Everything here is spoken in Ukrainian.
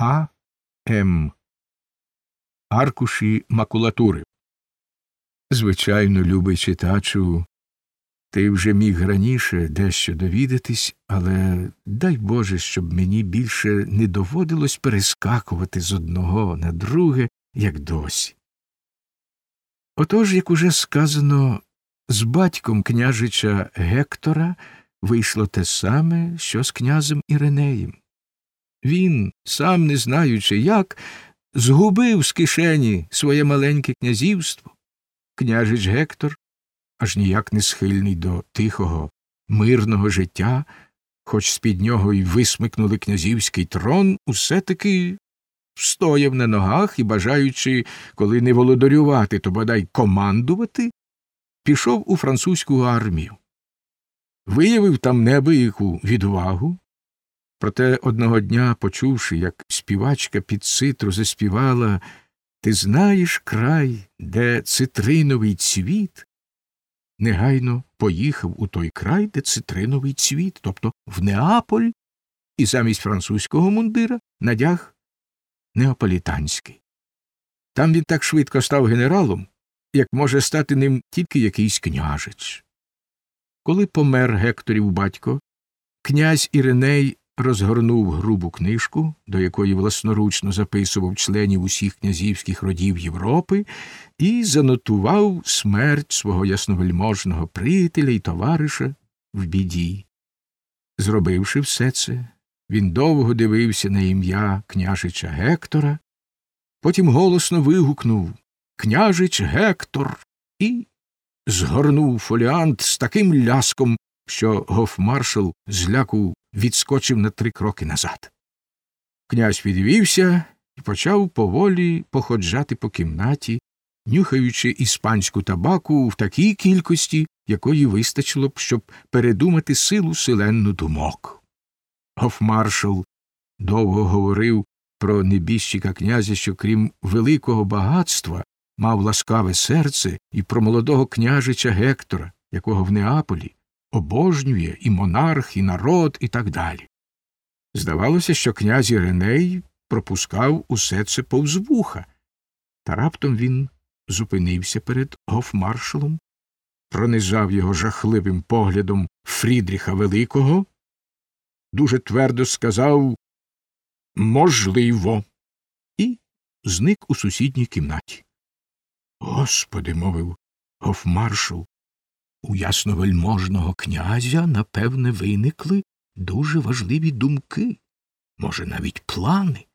А. М. Аркуші макулатури. Звичайно, любий читачу, ти вже міг раніше дещо довідатись, але дай Боже, щоб мені більше не доводилось перескакувати з одного на друге, як досі. Отож, як уже сказано, з батьком княжича Гектора вийшло те саме, що з князем Іринеєм. Він, сам не знаючи як, згубив з кишені своє маленьке князівство. Княжич Гектор, аж ніяк не схильний до тихого, мирного життя, хоч з під нього й висмикнули князівський трон, усе таки стояв на ногах і, бажаючи, коли не володарювати, то бодай командувати, пішов у французьку армію. Виявив там неабияку відвагу, проте одного дня, почувши, як співачка під цитру заспівала Ти знаєш край, де цитриновий цвіт, негайно поїхав у той край, де цитриновий цвіт, тобто в Неаполь, і замість французького мундира надяг неаполітанський. Там він так швидко став генералом, як може стати ним тільки якийсь княжець. Коли помер Гекторів батько, князь Іриней розгорнув грубу книжку, до якої власноручно записував членів усіх князівських родів Європи, і занотував смерть свого ясновельможного приятеля і товариша в біді. Зробивши все це, він довго дивився на ім'я княжича Гектора, потім голосно вигукнув Княжич Гектор і згорнув фоліант з таким ляском, що гофмаршал зляку відскочив на три кроки назад. Князь відвівся і почав поволі походжати по кімнаті, нюхаючи іспанську табаку в такій кількості, якої вистачило б, щоб передумати силу селенну думок. Гофмаршал довго говорив про небіжчика князя, що крім великого багатства мав ласкаве серце і про молодого княжича Гектора, якого в Неаполі обожнює і монарх, і народ, і так далі. Здавалося, що князь Іриней пропускав усе це повз вуха, та раптом він зупинився перед гофмаршалом, пронизав його жахливим поглядом Фрідріха Великого, дуже твердо сказав можливо, і зник у сусідній кімнаті. Господи, мовив гофмаршал, у ясновельможного князя, напевне, виникли дуже важливі думки, може, навіть плани.